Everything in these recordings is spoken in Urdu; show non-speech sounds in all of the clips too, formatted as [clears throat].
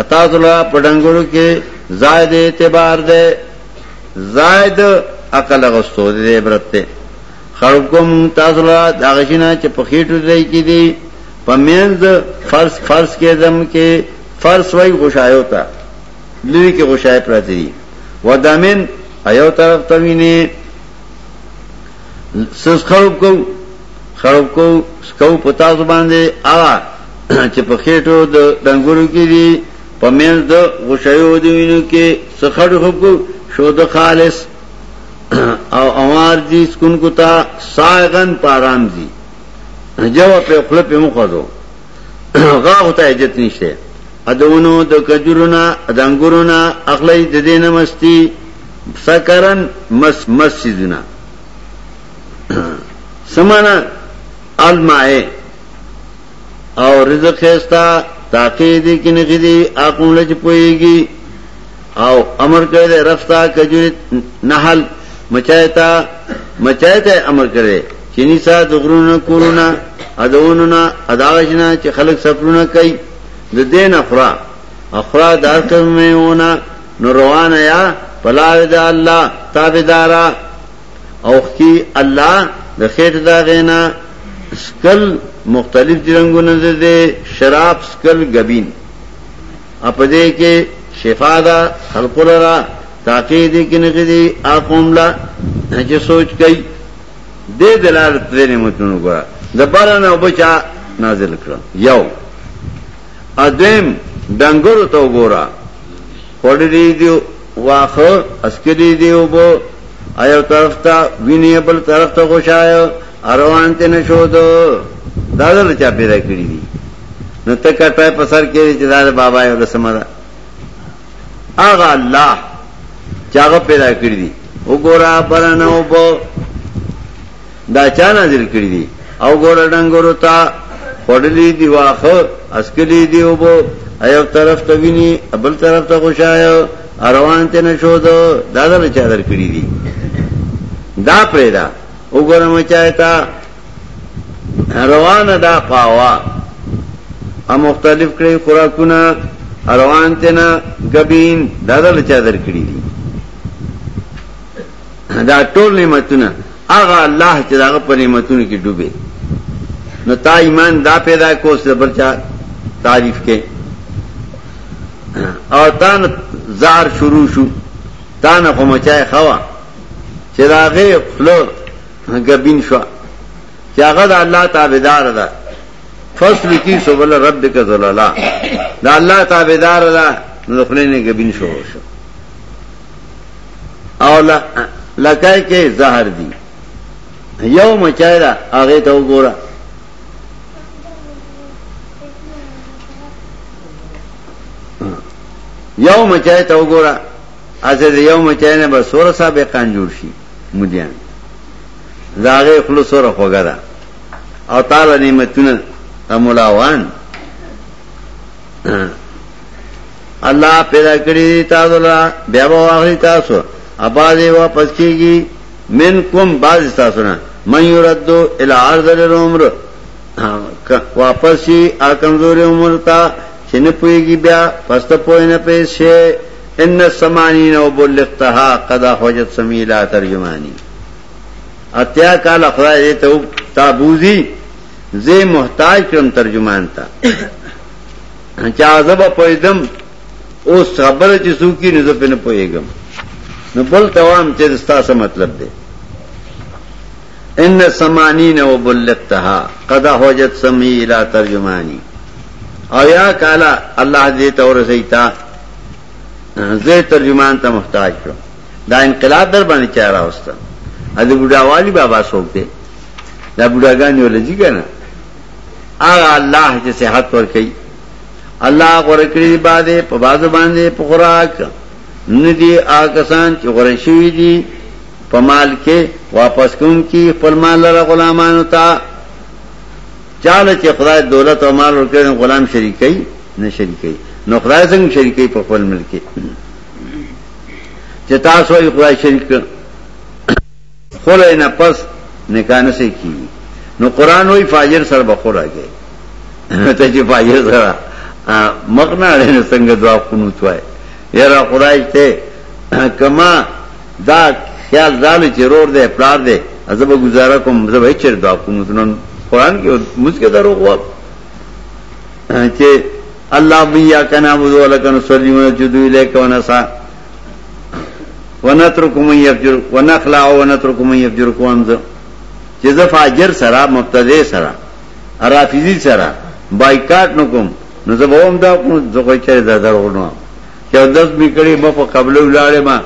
اطاط اللہ پڈنگر کے زائد اعتبار دے، زائد عقل اغستو دے عبرت دے۔ خرکم تاثلہ داغشینہ چپخیٹ دے کی دی پمینز فرض فرض کے دم کے فرض وہی خوشائی ہوتا لوی کے خوشائی پرتی و دامن ایو طرف توینے سس خرب کو خرب کو سکو پتا زبان دے آغا چه په خېټو د ډنګورو کې دي په مېز د غشایو دی وینو کې سخړ خو خالص او اوار دي سکون کو تا ساغن پارام دي جواب په خپل په مخ وځو غا هوته عزت نشته ادونو د کجورنا د انګورنا اخلي د دینه مستی سکرن مس مس مسجدنا سمانا المائے او رزق خیستا خستا تاکید کی نخدی آقون لچ پوئے گی او امر کرے دے رفتا کجوری نحل مچایتا مچایتا امر کرے۔ چینی سا دغرون کولونا ادونونا اداغشنا چی خلق سفرونا کئی۔ د دین اخرا اخرا دار کرنے ہونا، نو یا پلاو دا اللہ تابدارا اوخ کی اللہ د خیٹ دا غینا۔ سکل مختلف رنگونه ده شراب، سکل، گبین۔ اپدې کې شفا ده خلق لرا تاکي دې کې نه دي اقوم لا چې سوچ کوي دې دلالت دې نعمتونو ګره د بارانه وبچا نازل کړ یو۔ ادم دنګورو ته وګوره وړې دی واخه اسکری دی وبو ایو طرف ته ویني بل طرف ته خوشاله اروان ته نشو دو دادا نے چا پیدا کړی دي نو ته کټای په سر کې چې دا بابا یو رسمه ده هغه الله چاغه پیدا کړی دي وګورا پرنه وبو دا چا نازل کړی دي او ګور ډنګورو تا خړلې دی واخه اسکلی دی او وبو ایو طرف ته ویني بل طرف ته خوشاله روان ته نشو دو۔ دادا چا در کړی دي دا پیدا وګورم چایتا روان دا پاوا. ا مختلف کړي خوراکونه، روان تینا غبین دادا لچا در کړی دي. دا ټول نعمتونه. هغه الله چې داغه په نعمتونو کې ډوبه نو تا ایمان دا پیدا کو صبر بلچا تعریف کې او تان زار شروع شو. تان خو مچای خوا. چې داغه خلو غبین شو چې هغه د الله تابعدار ده فصل کی سبل ربک ذللا دا الله تابعدار ده نو خپلینه غبین شو شو. او لکای کې زهر دی. یو مچایرا هغه ته وګوره یو مچای ته وګوره اځه یو مچای نه به سور صاحب قان جوړ شي مدیان. داغه خلص سره خوګه ده. او تعالی نعمتونه مولاوان الله پیدا کړی تاسو لا بیا واغلی تاسو. ابا دې واپس کیږي. من کوم باز تاسو نه من يردو الى ارض العمر واپس شي ا کمزوري عمر تا چن چنه پويږي بیا پست پوي نه پېښه ان سمانی السمانین وبلغتها قد حجت سمیلا ترجمانی. اتیا کال خدای دې ته تابوزی زه محتاج کړم ترجمان ته. [coughs] چا زب پویدم اوس خبره چې سوکی نه زه پنه پویګم نو بل توام چې ستاسو مطلب دی. ان سمانین و بلغتها قد حوجت سمی الى ترجمانی. او یا کالا الله دې تور سیتا زه ترجمان ته محتاج کړم. دا انقلاب در باندې چا راوستم ا دې بډا والی بابا څوک دی دا بڑا بډاګان یو لږی کنه هغه الله چې صحت ور کوي الله غره کړی باندې په بازو باندې په خوراک۔ ندي آکسان چې غره شوی دي په مال کې واپس کوم کی خپل مال لره غلامانو ته چاله چې خدای دولت او مال ورکړي غلام شریکي نه شریکي نو خدای څنګه شریکي په خپل ملک چې تاسو یې خدای شریک خله نه پس نکانه سي کی نو قران وی فاجر سره بخور راګي [laughs] ته فاجر سره مکنا رہے سنگ دعا کنوت وائے یرا خدای ته [clears throat] کما دا خیال زال چې رور دے پلار دے ازب گزارا کوم زب چر دعا کنوت نن قران کې مس کې درو وو [clears throat] چې الله بیا کنا بده ولکن سلیمه جدو الیک ونسا. ونترک من یفجر یفجر کوم زه چې ز فاجر سره، مبتدی ارافیزی سره بایکاټ نکوم نو زه دا کوم زه کوی چیرې دا درغونو چې داس میکړي ما په ما.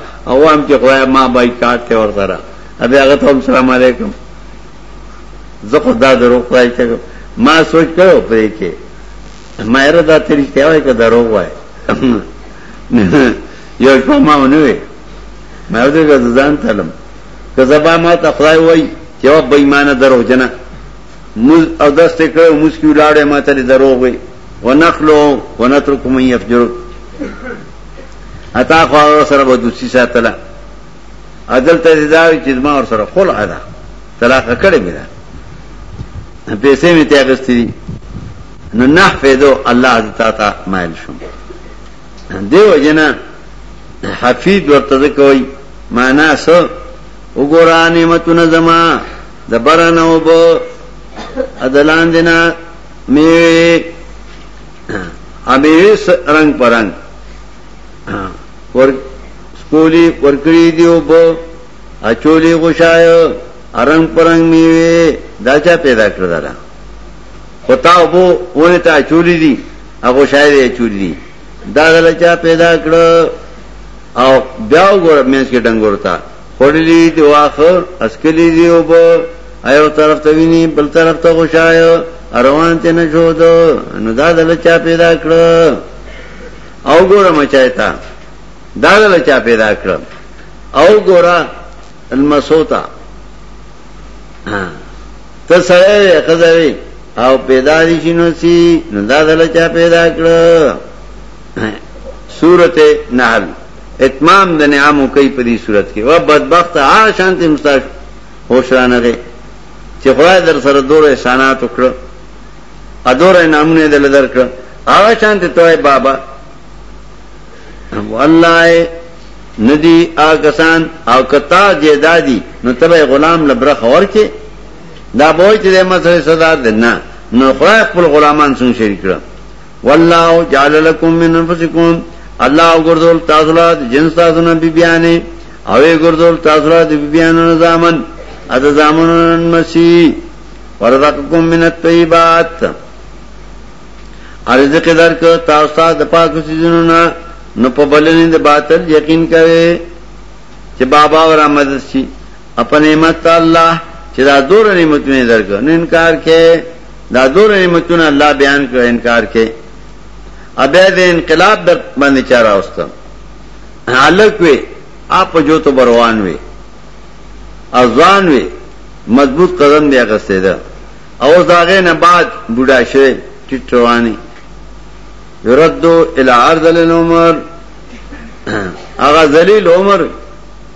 ما ور السلام علیکم. زه خدا درو ما سوچ کړو پرې کې. ما دا ترې ته که درو وای. [laughs] یو ما ونه ما دې ځان تلم که زبا ما ته خدای وای چې و بېمانه درو جنا مز او دست کړو مسکی ولاړې ما ته درو وای ونخلو ونترك من يفجر اتا خو سره به دوسی ساتله. عدل ته داوی چې ما ور سره خل ادا طلاق کړی میرا پیسې می ته اغستې نو نه فیدو الله تعالی مایل شوم. دیو جنا حفیظ ورته کوي معنا سو وګورا نعمتونه زما. د برنو بو ادلان دینا می [clears throat] امیس رنگ پرنگ سکولی ورکڑی دیو بو اچولی خوشای رنگ پرنگ میوے دا چا پیدا کر دارا خطا بو اونے تا اچولی دی اخوشای دی اچولی دی دا دل چا پیدا کر او بیاو گورا مینس کے ڈنگور تا خوڑلی دی واخر اسکلی دیو بو ایو طرف تا وینی بل طرف تا خوشای روان ته نه شو دو نو دا دل چا پیدا کړ او ګوره مچایتا دا دل چا پیدا کړ او ګوره المسوتا ته. سره خزوی او پیدا دي شنو سي، نو دا دل چا پیدا کړ سورته نحل. اتمام د نعمو کوي په دې صورت کې. و بدبخت آ شانتی مستاش هوشرانه ده چې خدای در سره دوه احسانات وکړه ادور نامونه دل درکړه هغه شانت توای بابا. والله ندی آکسان او کتا جیدادی نو تبع غلام لبره خور کې دا بوج دې مسله صدا ده نه. نو خدای خپل غلامان څنګه شریک کړ والله جعل لكم من انفسكم الله ګردول تاسو جنس تاسو نه بیانې او ګردول تاسو له بیان نظامن اته زامن مسیح ورزقکم من الطيبات ارزق درک تاسو د پاک سيزونو نه نو په باطل یقین کوي چې بابا ور مدد شي خپل نعمت الله چې دا دور نعمتونه درک نه انکار کې دا دور نعمتونه الله بیان کړ انکار کې ابه د انقلاب در باندې چاره واستم الک وی اپ جو تو بروان وی ازوان وی مضبوط قدم دی غسته ده او داغه نه بعد بوډا شه ټټوانی يردو الى عرض العمر هغه ذلیل عمر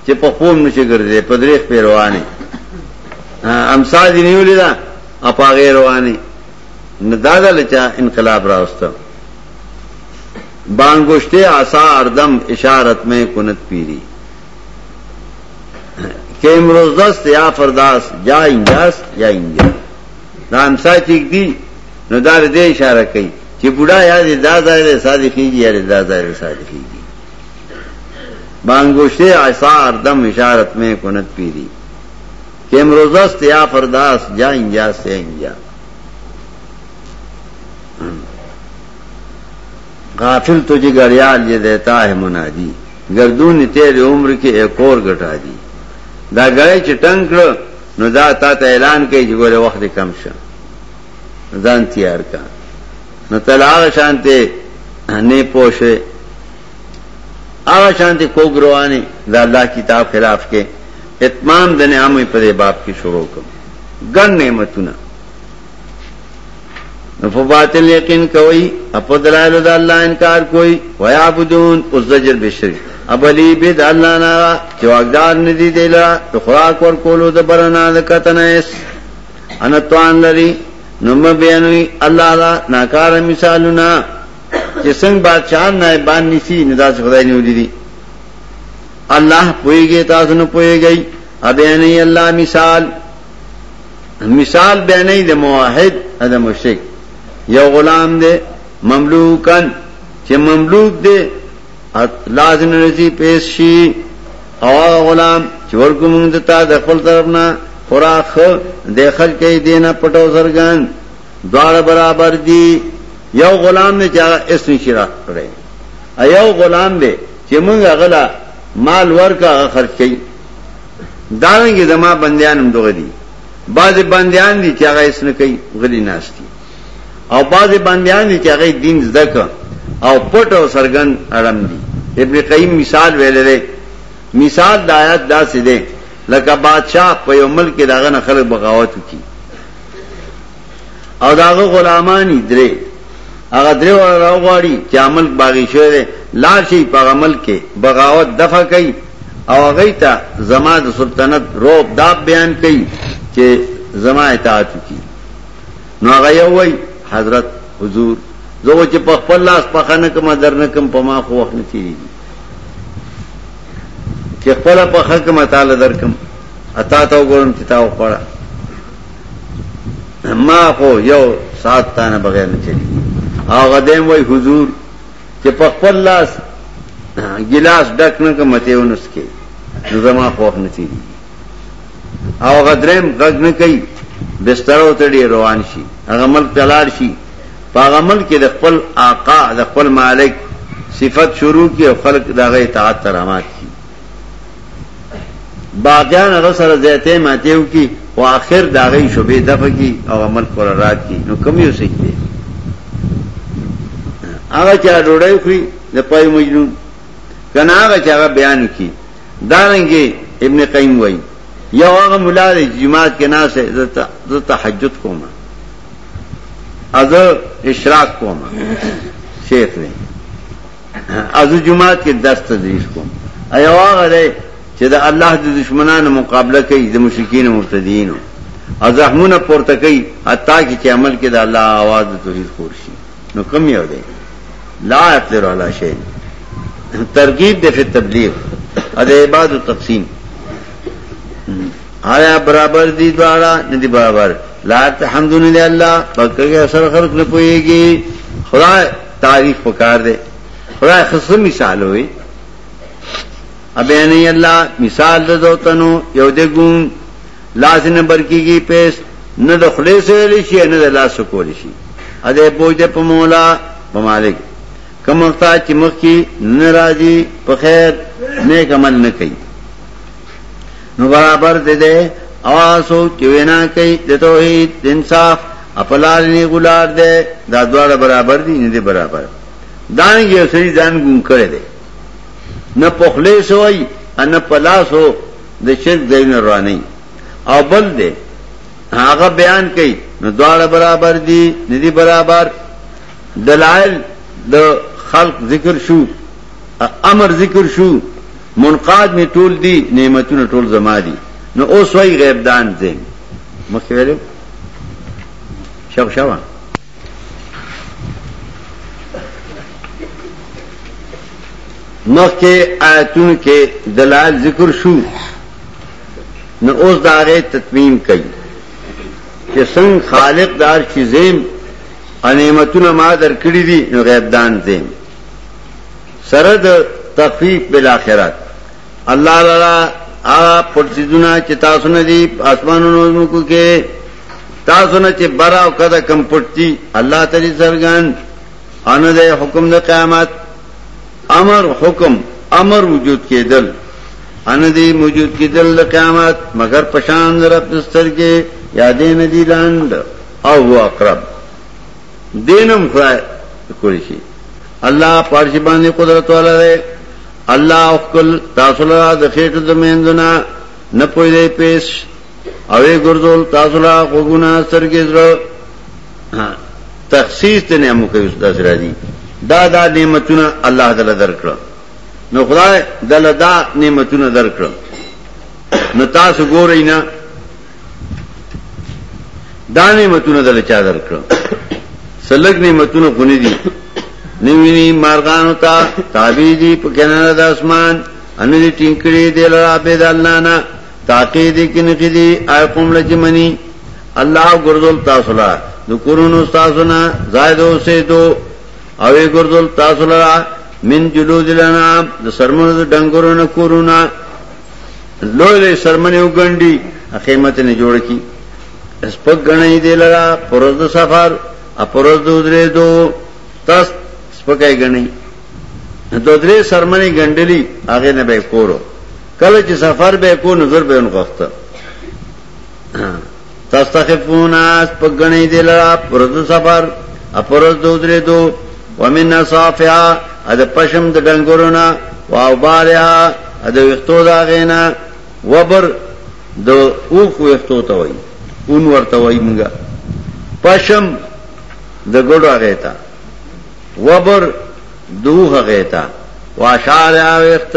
چې په قوم نشي ګرځي په دریخ پیروانه امسا جی دي نیولې دا، اپا غیر روانه ندادا لچا انقلاب راوسته بانگوشتے آسا اردم اشارت میں کنت پیری۔ کہ امروز دست یا فرداس، جا انجاس یا انجا۔ دا امسا چیک دی، نو دار دے اشارہ کئی۔ چې بوډا یا دې دا ظاهر صادقيږي یا دې دا ظاهر صادقيږي بانگوشتے آثار دم اشارت میں کنت پیری۔ کہ امروزست یا فرداس، جا انجا سے انجا۔ غافل تجھے گڑیال یہ دیتا ہے منادی۔ گردون تیرے عمر کے ایک اور گٹا دی۔ دا گڑے چٹنگ نو دا تا تا اعلان کئی چې ګوره وخت کم شه ځان تیار کا۔ نو تل هغه شانته نه پوښه هغه شانته کوګروانی دا الله کتاب خلاف کې اتمام د نعمت په باب کې شروع کوم ګن نعمتونه نو په باطل یقین کوي اپ دلایل د الله انکار کوئی کوي ويعبدون الزجر بشری ابلی بيد الله نه چواګدار ندي دیلا د خوراک ور کولو د برنا د کتنه ان توان لري نو بیانوي الله ناکار مثالونه چې څنګه بادشاہ نائبان نسی ندا سے خدای نیولې دي الله پويږي تاسو نه پويږئ ابه نه الله مثال. مثال بیانې د موحد د مشرک. یو غلام دی مملوکن چې مملوک دی لازم نسی پیش شي او غلام چې ورکو موږ ته خپل طرف خوراک د خل کې دینه پټو سرګان دواړه برابر دي یو غلام نه چې اسم شرا کړي ایو غلام دی چې موږ غلا مال ورکا خرج کړي دانګي زما بندیانم دغه دي بعض بندیان دي چې هغه اسنه کوي غلي ناشتي او بعض بندیان دي چې هغه دین زده کوي او پټ او سرګن اړم دي ابن قیم مثال ویل لري مثال د آیات دا سي دي لکه بادشاہ په یو ملک کې داغه نه خلک بغاوت وکي او داغه غلامانی درې هغه درې راغواړي چې عمل باغی شوی دی لار شي په عمل کې بغاوت دفع کوي او هغه ته زما د سلطنت روب داب بیان کوي چې زما اطاعت وکي نو هغه یو وای حضرت، حضور زه چې په خپل لاس په خنه کوم درنه کوم په ما خو وخت نه تیریږي. چې خپل په حکم تعالی درکم اتا ته وګورم چې تا وخوړه. ما خو یو سات تانه بغیر نه چلیږي هغه دیم وای، حضور چې په خپل لاس ګلاس ډک نه کوم ته ونس کې نو زما خوف نه تیریږي. او غدریم غږ نه کوي بستر او تړي روان شي. هغه ملک تلار شي. هغه ملک کې د آقا، د مالک صفت شروع کی او خلق دغه اطاعت ترامات کی باغیان هغه سره زیته ماتیو کی او اخر دغه شوبې دفع کی او عمل قرارات کی نو کم یو سکتے هغه چې ډوړې خوري، د پای مجنون. کنه هغه چې هغه بیان کی دارنګي ابن قیم وایي. یو هغه مولا د جماعت کې ناسه د تهجد کومه از اشراق کو شیخ نے۔ از جماعت کے دس تدریس کو۔ ایواغ علی چی اللہ دا دشمنان مقابلہ کئی دا مشرکین مرتدین۔ از رحمون پورتا کئی حتی کی چی عمل کے دا اللہ آواز دا توحید خورشی نو کم یو دے۔ لا اطلر علی شید ترغیب دے پھر تبلیغ۔ از عباد و تقسیم آیا برابر دی دوارا، ندی برابر۔ لا الحمد لله الله پکې اثر خلق نه پويږي خدای تعریف پکار دے۔ خدای خصو مثال ہوئی۔ ابے نہیں اللہ، مثال دے دو تنو، یو دے گون۔ لاس نه برکیږي پیس نه د خله سره شي نه د لاس کول شي ا دې بوج دې په مولا کی ناراضي په خیر، نیک عمل نه کوي نو برابر دے دے۔ اواسو چوینا کئی د توحید د انصاف خپلال دے دا دواړه برابر دي نه برابر دانګي سړي ځان ګون کړي دي نه پخلې سوئی ان پلاسو د شرک دین رواني او بل دے هغه بیان کړي نو برابر دي نه دي برابر دلائل د خلق ذکر شو امر ذکر شو منقاد می ټول دي نعمتونه ټول زما دي نو اوس وای غیب دان دي مخکې ویلو شو شو مخکې آیتونو کې دلایل ذکر شو. نو اوس داغه تطمیم کوي چې څنګه خالق دار چیزیں نعمتونه ما در درکړي دي، نو غیب دان دي سره د تخفیف بالاخرت الله لالا ا پرسیدونه چې تاسو نه دي اسمانونو برا او کده کم پټي الله تعالی سرګان ان دې حکم د قیامت، امر حکم، امر وجود کېدل ان دې موجود کېدل د قیامت، مگر پشان رب دستر کې یادې ندی لاند او اقرب۔ دینم خدای کولی شي الله پارش قدرت والا دی الله خپل تاسو له د خېټه د میندونه نه پوي دی پیش اوې ګرځول تاسو له وګونه سرګې زړه تخصیص ته نعمت کوي دا دا نعمتونه الله تعالی درکړه نو خدای دل دا نعمتونه درکړه نو تاسو ګورئ نه دا نعمتونه دل چا درکړه سلګ نعمتونه خونی دي نوینی مارغان ہوتا تابی دی پکنار دا اسمان، انو دی ٹینکڑی دی لرا بید اللہ نا تاقی دی کنقی دی آئی قوم لچ منی. اللہ گردل تاسولا دو قرون استاسونا زائدو، سیدو. اوی گردل تاسولا من جلو دلنا دو سرمون دو ڈنگرون کورونا لوی لوی سرمنیو گنڈی اخیمت نے جوڑ کی. اسپک گنئی دی لرا پروز دو سفر اپروز دو درے دو. تست سپکای غنی دو درې سرمنی ګندلی هغه نه به کورو. کله چې سفر به کو نظر بے به انغخته [clears throat] تستخفون اس پګنی دلا پرد سفر اپرز دو درې دو. ومن صافیا اد پشم د ډنګورونا واو باریا اد وختو دا غینا وبر، د اوخ وختو ته وای اون ورته وای مونږه. پشم، د ګډو غیتا وبر دوه غیتا. واشار اوخت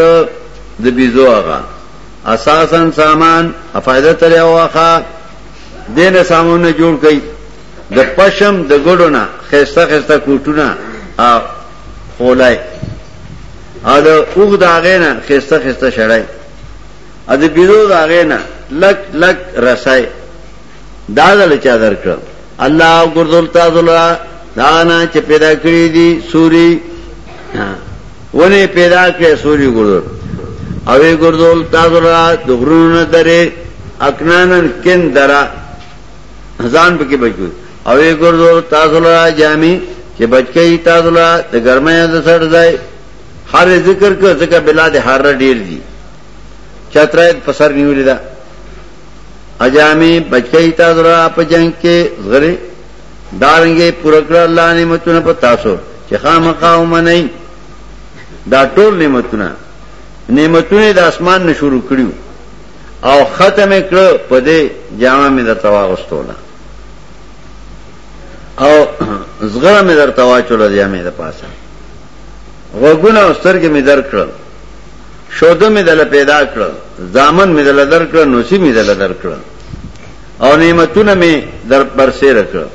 د بيزو هغه اساسا سامان افایده تر واخا. دینه سامونه جوړ کړي د پشم د ګډونه خسته خسته کوټونه ا خولای. ا د اوغ داغه نه خسته خسته شړای ا د بيزو داغه نه لک لک رسای دا دل چا درکړ الله ګردل تاسو دانا چې پیدا کړی دي سوري ونه پیدا کړی سوري ګردول او یې ګردول تاسو را دغرونه درې اکنانن کین درا ځان پکې بچو. او یې ګردول تاسو را جامي چې بچی تاسو را د ګرمه د سړ ځای هر ذکر کو ځکه بلاد هر ډیر دي چترایت پسر نیولې ده اجامي بچی تاسو را په جنگ کې غره دارنګي پرکړه الله نعمتونه په تاسو. چې خامخا ومنئ دا ټول نعمتونه نعمتونه د اسمان نه شروع کړیو او ختم کړ په دې جامه مې د تواغستوله او زغره مې در تواچوله د جامې د پاسه وګونه سترګې مې در کړل شوده مې دل پیدا کړ ځامن مې دل در کړ نوسی مې دل در کړ او نعمتونه مې در برسه کړ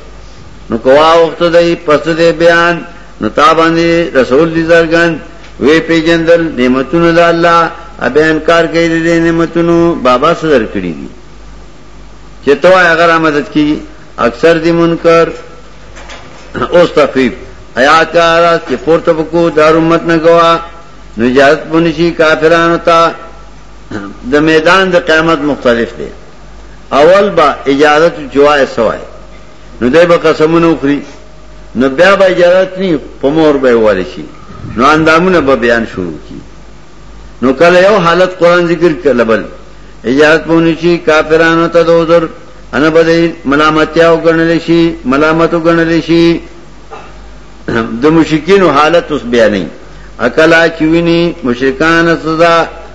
نو کوا وخت دی، پس دې بیان، نو تا رسول دي زرګن وی پیجندل نعمتونو د الله ابه انکار کوي دې نعمتونو بابا صدر کړی دي چې ته هغه مدد کی، اکثر دي منکر، اوس تفیب آیات کا راز چې پورته وکړو دار امت نه گوا نجات کافرانو ته د میدان د قیامت مختلف دي اول با اجازت جوای سوای نو دای به قسمونه وخوري. نو بیا به اجازه نی په مور به والی شي. نو اندامونه به بیان شروع کی. نو کله یو حالت قران ذکر کله بل. اجازه پونی شي کافرانو ته دوزر ان بده ملامتیا وګڼل شي، ملامت وګڼل شي. د مشکینو حالت اوس بیانې اکلا چویني مشرکان سزا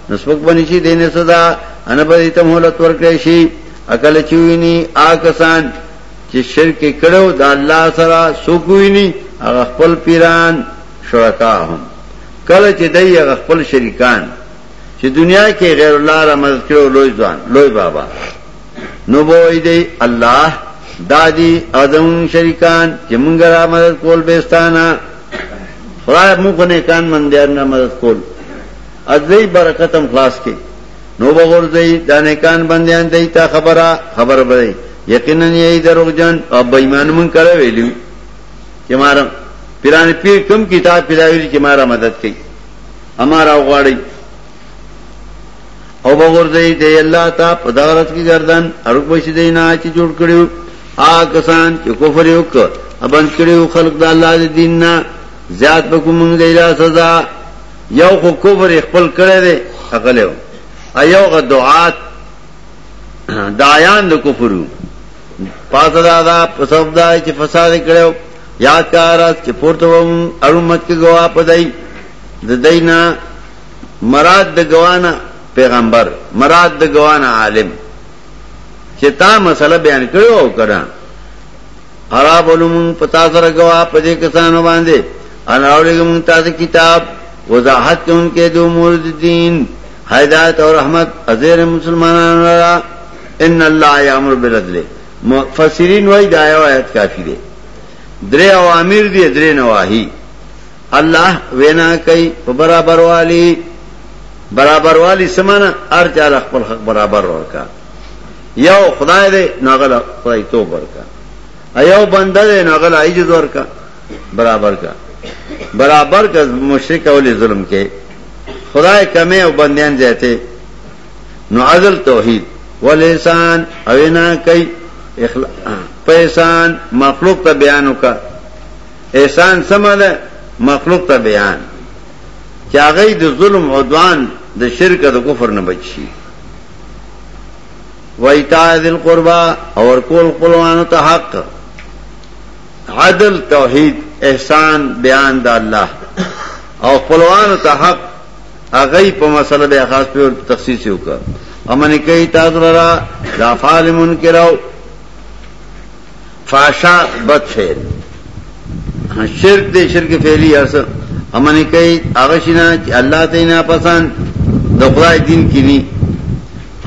نسبک بنی شي دینه سزا. ان بده ته مهلت ورکړي شي. اکل چویني آکسان چې شرک کړو د الله سره سوکوي ني هغه خپل پیران شرکا هم کله چې دای هغه خپل شریکان۔ چې دنیا کې غیر الله را مدد کړو لوی ځوان، لوی بابا۔ نو بوئی دی الله دادی ادم شریکان چې مونږ را مدد کول بهستانه خدای موږ نه کان مندیان نه مدد کول۔ ازلی برکتم خلاص کې نو بغور دی دانه کان بندیان دی تا خبره خبر بده یقینا یہی دروغ جن اور بےمان من کرے ویلو کہ مارا پیران پیر کم کتاب پیراویلی کہ مارا مدد کی ہمارا اغاڑی او بغور دی دی اللہ تا پدغرت کی گردن ارک بشی دی نا چی جوڑ کریو آ کسان چی کفر یوک ابند کریو خلق دا اللہ دی دین نا زیاد بکو منگ دی لا سزا. یو خو کفر اخپل کرے دی اقلیو ایو غا دعات [clears throat] دایان د کفرو پاس دادا پسب دا چې فساد کړو یاد کار چې پورته وم اړمت کې گوا پدای د دینا مراد د گوانا پیغمبر مراد د گوانا عالم چې تا مسله بیان کړو کړه خراب علوم پتا سره گوا پدې کسانو باندې ان اورګم تاسو کتاب وضاحت کوونکې د امور دین ہدایت اور رحمت ازیر مسلمانانو ان الله یامر بالعدل مفسرین وای دا آیت کافی دی. درې اوامر دي درې نواهی. اللہ وینا کئی برابر والی. برابر والی سمانا ار چال اخبر حق برابر اور کا یو خدا دے ناگل خدائی تو بر کا ایو بندہ دے ناگل آئی جزور کا برابر کا. برابر کا مشرق اولی ظلم کے. خدا کمے او بندیان جیتے نو عزل توحید. والحسان اوینا کئی احسان مخلوق تا بیانو کا احسان سمد مخلوق تا بیان۔ کیا گئی د ظلم، عدوان د شرک د کفر نه بچی وایتا دل قربا اور کول قلوان ته حق۔ عدل، توحید، احسان، بیان د الله او قلوان ته حق هغه په مسله به خاص په تخصیص وکړه امن کوي تاسو را دا فالمون کراو فاشا بد فعل. ہاں، شرک دے شرک فعلی ارس امن کئی آغشنا اللہ تینا پسند دخلاء دین کی نی.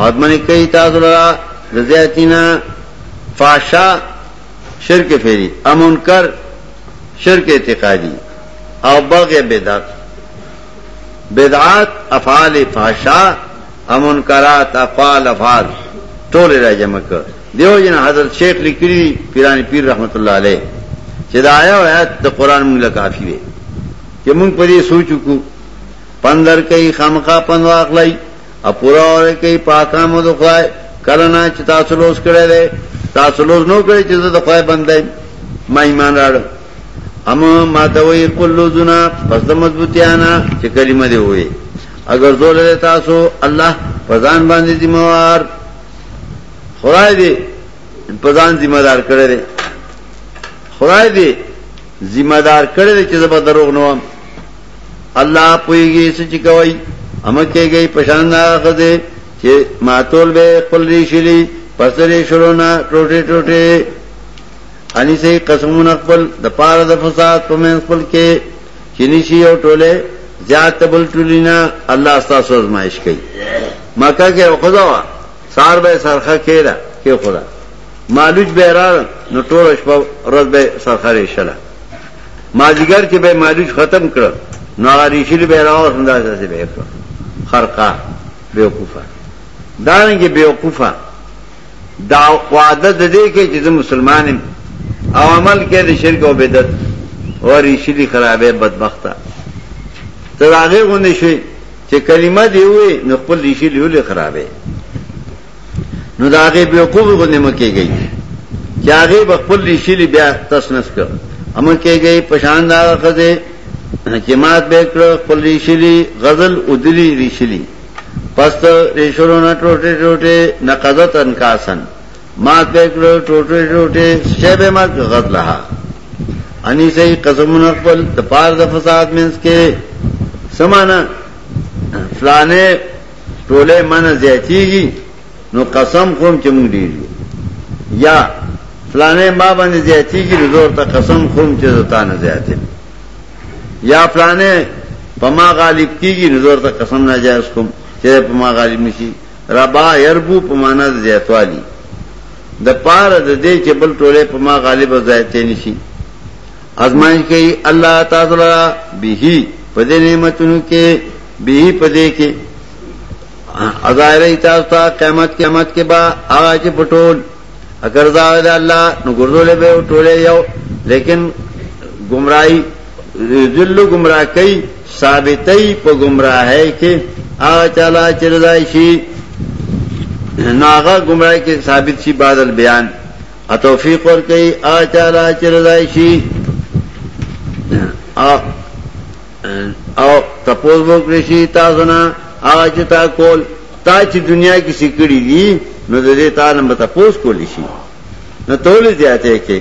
اور من کئی تاثر رضیتینا فاشا شرک فیری امن کر شرک اعتقادی. او بغ بدعت. بدعات، افعال فاشا امن کرات افعال افعال. ٹول را جمع کر. دیو جن حضرت شیخ لکری پیرانی پیر رحمت اللہ علیہ چدا آیا آیات قرآن منگلہ کافی وے کہ منگ پدی سوچکو پندر کئی خامخا پندواق لائی، اپورا اور کئی پاکام و دخوائے کلنا چی تاسلوز کرے دے۔ تاسلوز نو کرے چیزا دخوائے بندے ما ایمان راڑ اما ما توئی قلو زنا پس دا مضبوطیانا چی کلمہ ہوئے۔ اگر زول دے تاسو، اللہ پزان باندی دیموار خدای دې پزان ذمہ دار کړی دی خدای دې ذمہ دار کړی دی چې زما دروغ نه وم۔ الله پويږي څه چې کوي امه کېږي پشان راغده چې ماتول به خپل ریشلی پسرې شرونا ټوټه ټوټه ان سي قسمونه خپل د پاره د فساد په من خپل کې او ټوله ذات بل ټولینا الله تاسو ازمائش کوي۔ مکه کې خدای سار به سرخه کېده، کې خدا مالوج به را نو ټول شپه ورځ به سرخه شله ماجیګر کې به مالوج ختم کړ نو هغه ریشل به راو اندازه سي به کړ خرقه بیوقوفه دانګي بیوقوفه دا وعده د دې کې چې مسلمان او عمل کې د شرک او بدعت. او ریشلی خرابې بدبخته ته هغه غونډې شي چې کلمه دی وي نو خپل ریشلی ولې خرابې نو دا هغه به وقوف غونډه مکه گئی چې هغه بخپل ریشلی بیا تسنس کړ امه کې گئی پشان دا خزه چې مات به کړ خپل غزل ادلی ریشلی پس ریشلو نه ټوټه ټوټه نقضت انکاسن مات به کړ ټوټه ټوټه شیبه مات غزلها. انی سي قسمون خپل د پار د فساد منس کې. سمانا فلانه ټوله من زیتی زیاتیږي. نو قسم کوم چې مونږ ډیر یا فلانه ما باندې زیاتی کی زور ته قسم کوم چې زتا نه زیاتې یا فلانه پما غالب کیږي نزور ته قسم نه جایز کوم چې پما غالب نشي ربا يربو پمانه زیاتوالی. د پار د دې چې بل ټوله پما غالب زیاتې نشي ازمائش کوي الله تعالی به په دې نعمتونو کې، به په دې کې ازائر اتاستا قیمت قیمت کے با آغا پٹول اگر زاوید اللہ، نو گردولے بے اٹھولے یو لیکن گمراہی ذلو گمراہ کئی ثابتی پا گمراہ ہے کہ آغا چالا چرزائی شی نو آغا گمراہی کے ثابت شی بادل بیان اتوفیق اور کئی آغا چالا چرزائی شی او تپوز بکرشی تاسونا هغه چې تا کول تا چې دنیا کې سکړی دي نو د دې تا نن به تاسو کولی شي نو ټول ځاته کې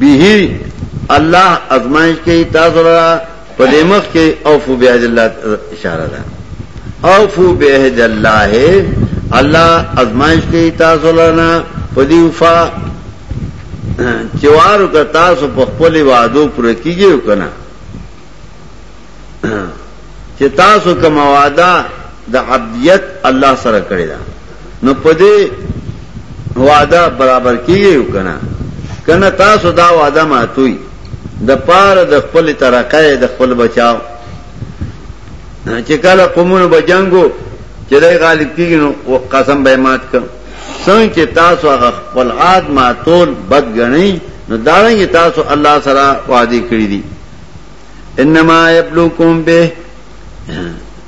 به الله ازمائش کې تاسو را په دې مخ کې اوفو بیاج الله اشاره ده اوفو بیاج الله الله ازمائش کې تاسو لنا په دې وفا چوارو کا تاسو په خپل وعدو پر کیږي کنه چې تاسو کوم وعده د عبدیت الله سره کړی دا نو پدې وعده برابر کیږي کنه؟ کنه تاسو دا وعده ماتوي د پار د خپل ترقه د خپل بچاو. چې کله قومونو بجنګو چې دای غالب کیږي، نو قسم به مات کړ څنګه چې تاسو هغه خپل عاد ما ټول بد غنئ نو دارنګ تاسو الله سره وعده کړی دي. انما یبلوکم به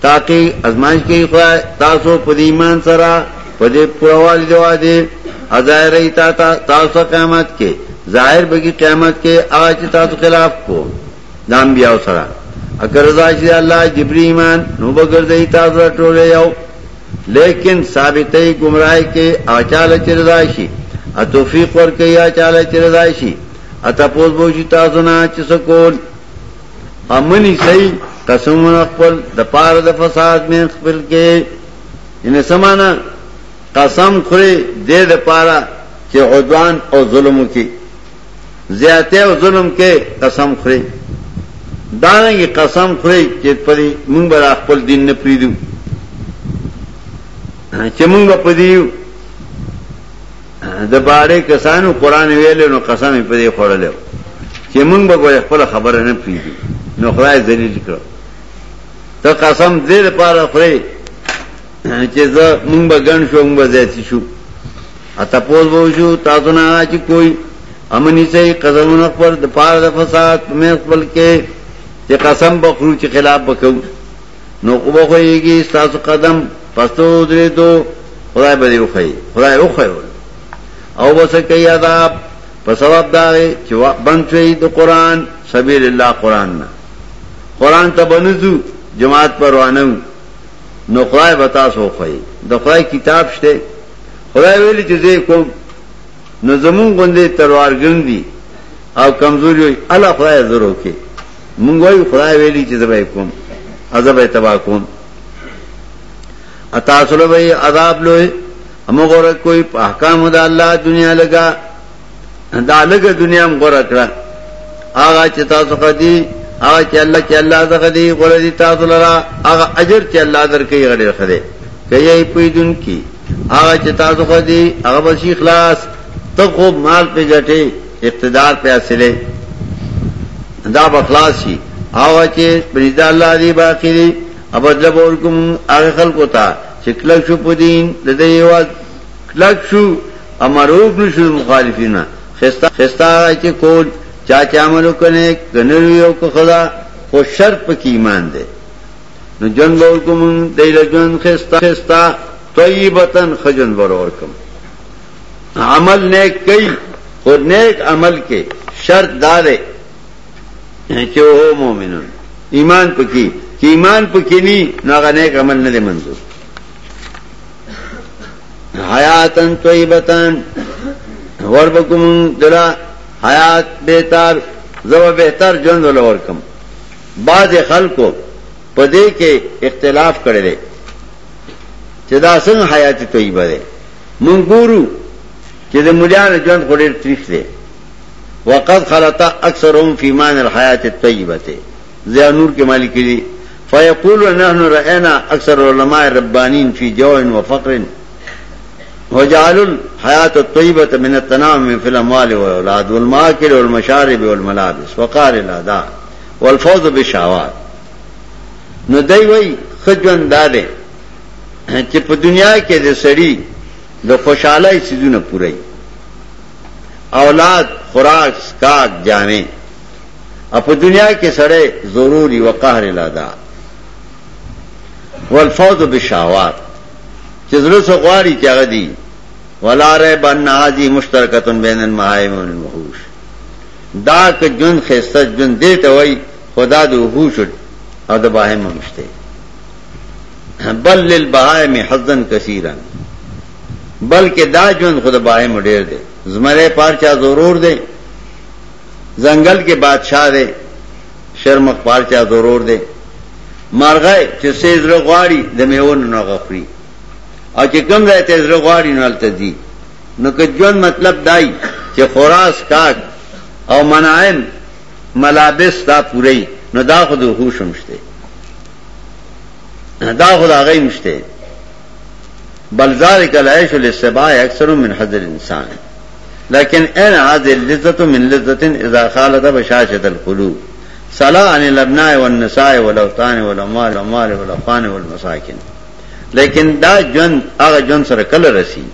تاکي ازمائش کې خدای تاسو په ایمان سره په دې پروال دی وعده ازای رہی تا تاسو قیامت کې ظاہر بگی قیامت کے آج تاسو خلاف کو دام بیا سرا۔ اگر رضا شد اللہ جبری ایمان، نو بگر دئی تاسو ټوله یو لیکن ثابتې گمراهی کې اچاله چې رضا شي ا توفیق ور کوي اچاله چې رضا شي اته پوز بوشي تاسو نه چې سکول امني صحیح قسم خپل د پاره د فساد میں خپل کې ان سمانا، قسم خوري دې د پاره چې عدوان او ظلم کې زیاته او ظلم کې قسم خوري دانګي قسم خوري چې پرې مونږ به خپل دین نه پریدو چې مونږ په دې د باندې کسانو قران ویل نو قسم په دې خورل چې مونږ به خپل خبره نه پریدو نو خدای ذلیل کړ ته قسم دې لپاره خوري، چې زه مونږ به ګن شو، مونږ به زیات شو. اته پوز وو شو تاسو نه چې کوئی امنی سے قسم نقبر دپار د فساد میں خپل کې، چې قسم بخرو چې خلاف وکړو نو قبا کو بخويږي تاسو قدم پستو درې دو، خدای به دی وخی خدای وخی او وسه کوي عذاب؟ په سبب دا چې بند شي د قران سبیل الله قران نه. قران ته بنزو جماعت پر پروانه نو خدای بتا سو خی د خدای کتاب شته. خدای ویلي چې زه کوم. نو زمون غوندې تلوار ګندي او کمزوري وي. الله خدای زرو کې مونږ وایو خدای ویلي چې زبې کوم. عذاب تبا کوم. اتا سره وي عذاب لوي هم غره کوئی احکام د الله دنیا لگا. دا لګه دنیا هم غره کړه. هغه چې تاسو قدي هغه چې الله چې الله زغه دی غره دي تاسو لرا هغه اجر چې الله درکې غړي خره کوي پویدون کی۔ هغه چې تاسو قدي هغه بشي اخلاص تو خوب مال پہ گٹے اقتدار پہ اصلے۔ دا بخلاص ہی آوا چے بریدہ اللہ دی باقی دی۔ اب ادلب اورکم آغی خلقو تا چه کلک شو پو دین لده کلک شو، اما روک نشو مخالفین خستا آغا چه کول چاچا عملو کنے کنرویو که خدا، خو شرط پا کی ایمان دے۔ نو جن بورکم دیل جن خستا خستا طیبتن خجن برورکم عمل نیک کئی اور نیک عمل کے شرط دارے۔ یعنی کہ وہ مومن ایمان پکی۔ کہ ایمان پکی نہیں نہ نیک عمل نہ دے منظور حیاتن تو بتن وربکم دلا حیات بہتر زب بہتر جن ورکم بعض خل کو پدے کے اختلاف کرے چدا سنگ حیات تو بدے منگورو چې د مليان ژوند غوډیر تریخ دی وقد خلط اکثرهم فی مان الحیات الطیبه زیا نور کې مالک دي فیقول نحن اکثر علماء ربانین فی جوع و فقر۔ وجعل الحیات الطیبه من التنام من فی الاموال والاولاد والماکل والمشارب والملابس وقار الاداء والفوز بالشهوات. نو دی وی خجون داده چې په دنیا کې د سړی د خوشحالی سیزونه پوری. اولاد خوراک، سکاک جامع اپ دنیا کې سره ضروري وقهر الادا والفوز بالشهوات. چې زړه سو غواړي چې هغه ولا ريب ان هذه مشترکه بین المعائم والوحوش دا که جن خسته جن دې ته وای خدا د وحوش او د باهم مشته. بل للبهائم حظا كثيرا بلکې دا جون خود باه مډیر دی. زمره پارچا ضرور دی. ځنګل کې بادشاہ دی. شرمخ پارچا ضرور دی. مارغه چې سیزره غواړي د میون نه او چې کوم ځای ته زره غواړي، نو الته دي نو که جون مطلب دای چې خوراس کاک او منائم ملابس دا پوری. نو دا خود هوش مشته دا خود هغه مشته بل ذلك العيش للسباع اکثر من حذر الانسان. لیکن این حاضر لذت من لذت اذا خالت بشاشت القلوب. صلاح عن الابناء والنساء والاوطان والاموال والاموال والافان والمساکن لیکن دا جن اغا جن سره کله رسی.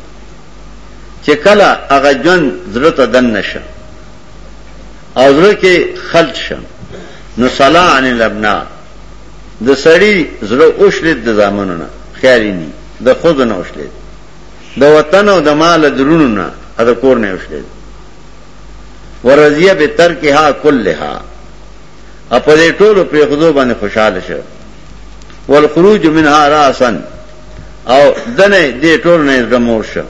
چې کله اغا جن ضرورت دن نشه او زړه کې خلط شه نو صلاح عن الابناء د سړی زړه اوښلید د زامنونه خیالي ني د خود نه اوښلید د وطن او د مال درونو نه ادا کور نه اوښلید ورزیه به ترکها كلها اپدې ټولو په خودو باندې خوشاله شه. والخروج منها راسا. او دنه دې ټول نه دمور شه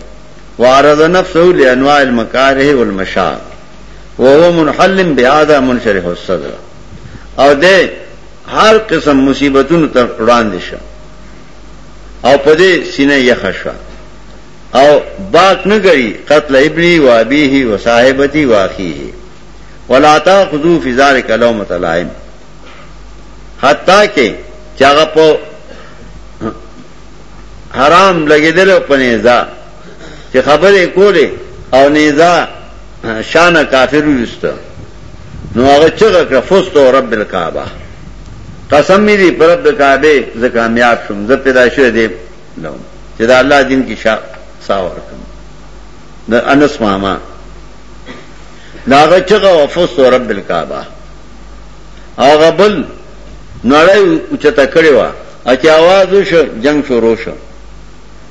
وعرض نفسه لانواع المكاره والمشاق وهو منحل بهذا منشرح الصدر. او دې هر قسم مصیبتونو ته وړاندې شه. او پدې سینه یخ شه. او باک نه غړي قتل ابني و ابيه و صاحبتي و اخيه ولا تاخذوا في ذلك لومه لائم حتا کې چاغه په حرام لگے دل پنیزا کہ خبر کولے او نیزا شان کافر رست نو اگر چگا کړ فست رب القعبہ قسم میری پر رب کعبه ز کامیاب شم ز پیدا شوئے دے نو چې اللہ دین کی شاہ ساور کم. در انس ماما. ناغا چگا و فست رب القعبہ آغا بل نړۍ اچھتا کړی وا. اچھا آوازو وشو جنگ شو شو.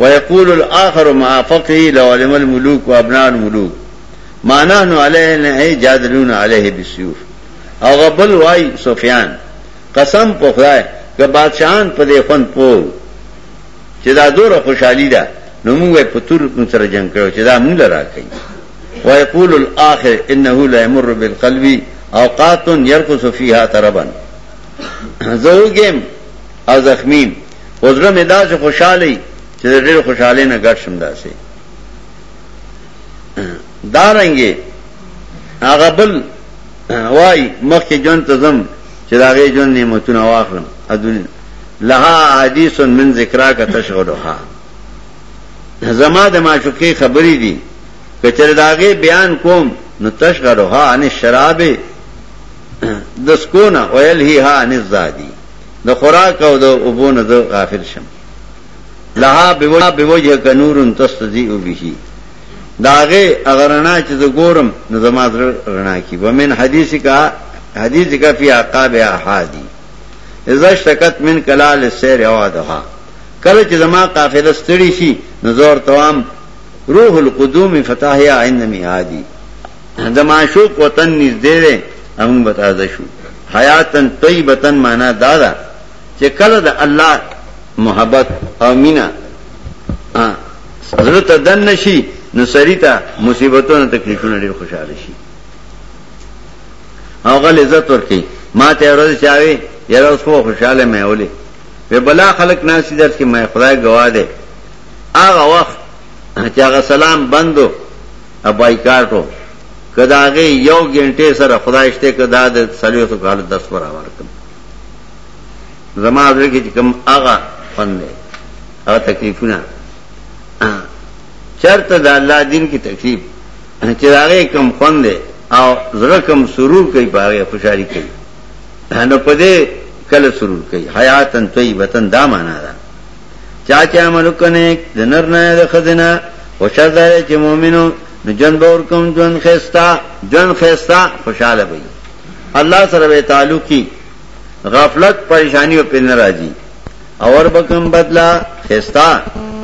ويقول الاخر مع فقه لو علم الملوك وابناء الملوك ما نحن عليه نه جادلون عليه بالسيوف او غبل وای سفیان قسم په خدای که بادشاہان په دې فن پو چې دا دوره خوشحالي ده نو موږ جنگ کړو چې دا موږ لرا کوي ويقول الاخر انه لا يمر بالقلب اوقات يرقص فيها تربا زوګم او زخمیم وزره مې دا چې خوشاله چې ډېر خوشاله نه ګټ شم داسې دارنګي هغه بل وای مخکې جون تزم چې داغه جون نعمتونه واخلم ادونی۔ لها حدیث من ذکرا کا تشغلها زما د معشوقي خبرې دي کچره داغه بیان کوم، نو تشغلها عن الشراب دسکونا ویلهها عن الزادی د خوراک او د ابونه د غافل شم۔ لها بوجه بوجه کنور تستذيء به داغه اگرنا چې د ګورم نو زما کی. ومن حدیث کا حدیث کا فی عقاب احادی اذا اشتکت من کلال السیر اوادها کله چې زما قافله ستړي شي نظر توام روح القدوم فتحیا عند میادی زما شوق وطن نږدې ده هم بتا ده شو. حیاتن طیبتن معنا دادا. چې کله د الله محبت او مینا زړه ته دن نشي نو سریتا مصیبتونو تکلیفونو ډیر خوشاله شي. او غل عزت ورکي ما ته ورځ چاوي یاره اوس خو خوشاله مې ولي په بلا خلق ناس درس کې مې خدای گواه ده هغه وخت چې هغه سلام بندو ابای کارټو کداغه یو غنټه سره خدای شته کدا د سلیو تو کال 10 برابر کړ زما درګه چې کوم هغه فن ده هغه تکلیفونه. چرته د الله دین کی تکلیف؟ چې هغه کم فن ده او زړه کم سرور کوي پاره خوشحالي کوي. نو پدې کله سرور کوي؟ حیاتن طیبتن دا معنا ده. چا چا ملکنه د نر نه، د خدنه خوشاله نو جن بور کوم جن خستا جن خستا خوشاله وي. الله سره به تعلقي غفلت پریشانی او پن راځي. اور بکم بدلا خستا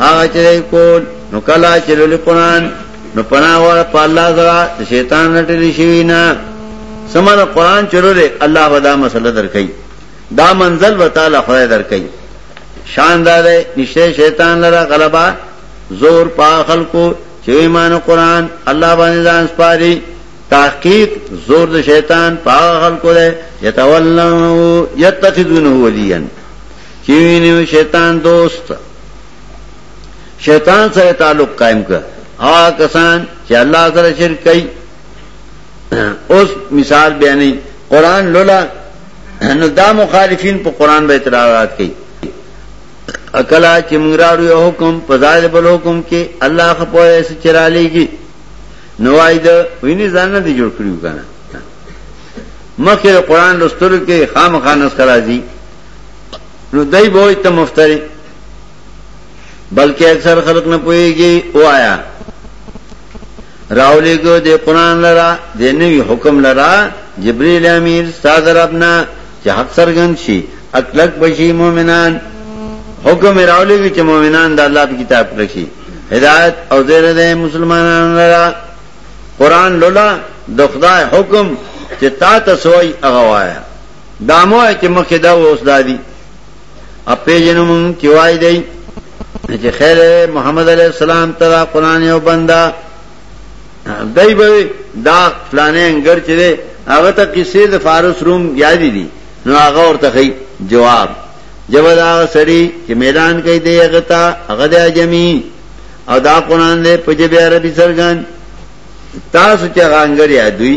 هغه چې کول، نو کلا چې له قرآن، نو پناه ور په الله زرا شیطان رټلی شي نه سمانه قرآن چلوله الله ودا مسله درکې دا منزل و تعالی وتعالى خدای درکې شاندار نشه شیطان لرا غلبا زور پا خلقو چې ایمان قرآن الله باندې ځان سپاري تحقیق، زور د شیطان پاغل کو دے. یتولنو یتخذونه ولیا. چوینه شیطان دوست. شیطان سره تعلق قائم کړ ا کسان چې الله سره شرک کوي اوس مثال بیانې قران لولا نو دا مخالفین په قران به اعتراضات کوي اکلا چې موږ حکم په ځای بل حکم کې الله خپوي سره چرالېږي نوای دا ویني ځان نه دی جوړ کړیو کنه مخکې قرآن لستلو کې خامخانس خرازي نو دای به ته مفتری بلکې اکثر خلق نه پويږي او آیا راولې کو د قرآن لرا د نوې حکم لرا جبرئیل امیر صادر ابنا چې حق سرګن شي اکلک بشي مؤمنان حکم راولې چې مؤمنان د الله په کتاب لشي هدایت او زیر ده مسلمانانو لرا، قرآن لولا د خدای حکم چې تا ته سوئی اغوایا دامو چې مخه دا اوس دادی۔ اپې جنوم چې وای دی؟ چې خیر محمد علی السلام ته قرآن یو بندا دای به دا فلانه انګر چې دی هغه ته کیسې د فارس روم یاد دي نو هغه ورته جواب۔ جب دا سړی چې میدان کوي دی هغه ته هغه د جمی او دا قرآن دې په جبه عربي سرګان تاسو چې غانګر یادوي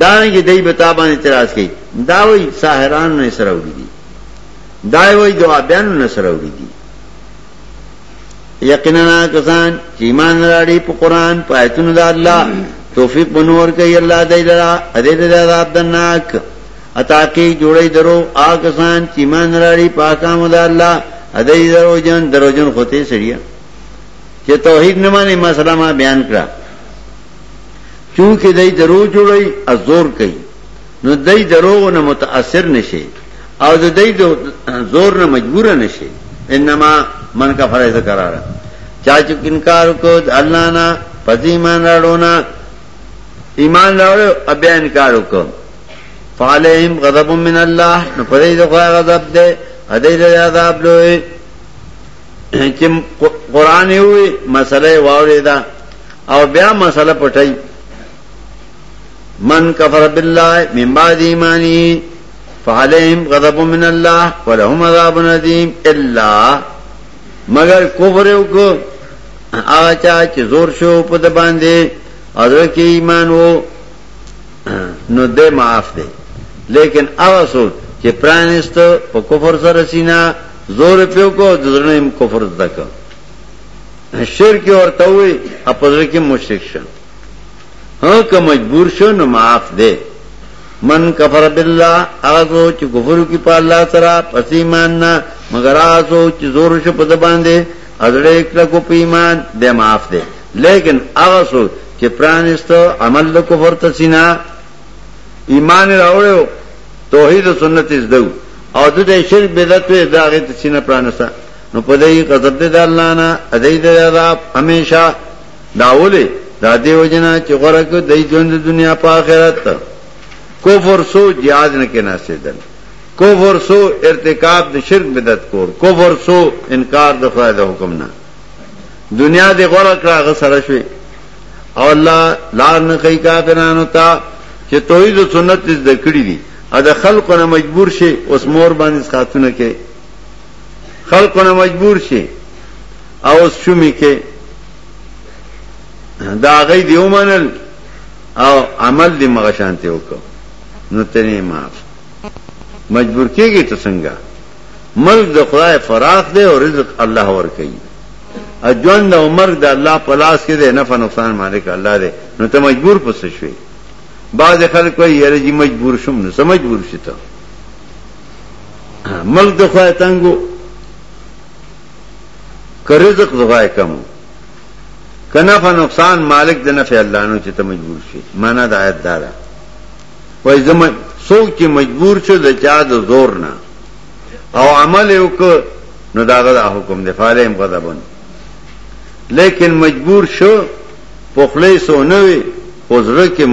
دا نه دای بتا باندې اعتراض کوي دا وای ساحران نه سره وړي دي دا وای جوابیان نه سره وړي دي یقینا کسان چې ایمان راړي په قران په آیتونو د الله توفیق بنور کوي الله دای لرا اده د عذاب دناک. اتا کې جوړي درو، آ کسان چې ایمان راړي په احکام د الله اده درو جن درو جن خوته سړیا چې توحید نه مانی مسله ما بیان کړه چونکہ دئی درو جوڑی ازور کئی، نو دئی درو نہ متاثر نشے اور دئی زور نہ مجبور نشے انما من کا فرض کرا رہا چاچو انکار کو اللہ نا پتی ایمان راڑونا ایمان راڑو ابیا انکار کو. فالحم غضب من اللہ، نو پدئی دخوا غضب دے ادئی دے عذاب لوئے چم قرآن ہوئی مسئلہ واؤ دا اور بیا مسئلہ پٹائی من کفر بالله من بعد ایمانی فعليهم غضب من الله ولهم عذاب ندیم الا مگر کفر وکړه هغه چا چې زور شو په د باندې اذر ایمان وو نو دې معاف دی لیکن هغه څوک چې پرانست کفر سره سینا، زور پیو کو دزرنه کفر دک شرک ورته وي په دې مشرک شه ہاں کا مجبور شو، نو معاف دے. من کفر باللہ آسو چی کفر کی پا اللہ سرا پسی ماننا مگر آسو چی زور شو پا دے ازڑے اکلکو پا ایمان دے معاف دے۔ لیکن آسو چی پرانستو عمل دا کفر تسینا ایمان راوڑے ہو، توحید و سنت از دو۔ او دو دے شرک بیدت وی داغی تسینا پرانستا نو پدئی قدر دے دا اللہ نا ادئی دے عذاب ہمیشہ داولے۔ دا دیو جنا چې غره کو د ژوند دنیا په آخرت تا۔ کفر سو jihad نه کې ناسیدل کفر سو ارتکاب د شرک بدعت کور۔ کفر سو انکار د خدای د حکم نه دنیا دې غره کړه غسر شوي او الله لار نه کوي کافرانو ته چې توحید او سنت دې کړی دي ا د خلکو نه مجبور شي اوس مور باندې خاتونه کې خلکو نه مجبور شي او اوس شومي کې دا غي دی ومنل او عمل دی مغه شانته وکړه نو معاف. مجبور کیږي ته څنګه ملک د خدای فراخ دی او رزق الله ور کوي اجوان د عمر د الله پلاس کې دی نفع نقصان مالک الله دی نو ته مجبور پس شوي بعض خلک وایي یره جی مجبور شوم نو سم مجبور شته ملک د خدای تنګو رزق د خدای کمو. کنفع نقصان مالک د نفع الله نو چې ته مجبور شي معنا د آیت دارا. وای زم څوک مجبور شو د چا د زور نه. او عمل وکړ، نو داغه د حکم دی فالهم غضبن. لیکن مجبور شو پخلی سو نه وي حضور کې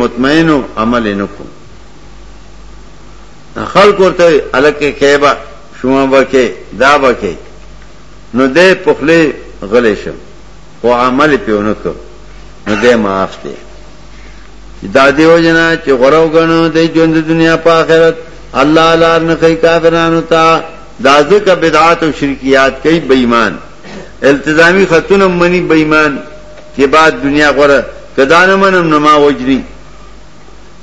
عمل نه کو خلق ورته الکه کېبا شوما بکې دا بکې نو دې پخلی غلې شو او عمل پیونه کو نو دې معاف دي دادی ہو جنا چورو گنو دئی جوند دنیا پا آخرت، اللہ لار نقی کافرانو تا دادو کا بدعات و شرکیات کئی بےمان التظامی خطون منی بےمان کے بعد دنیا غور کدان منم نما وجری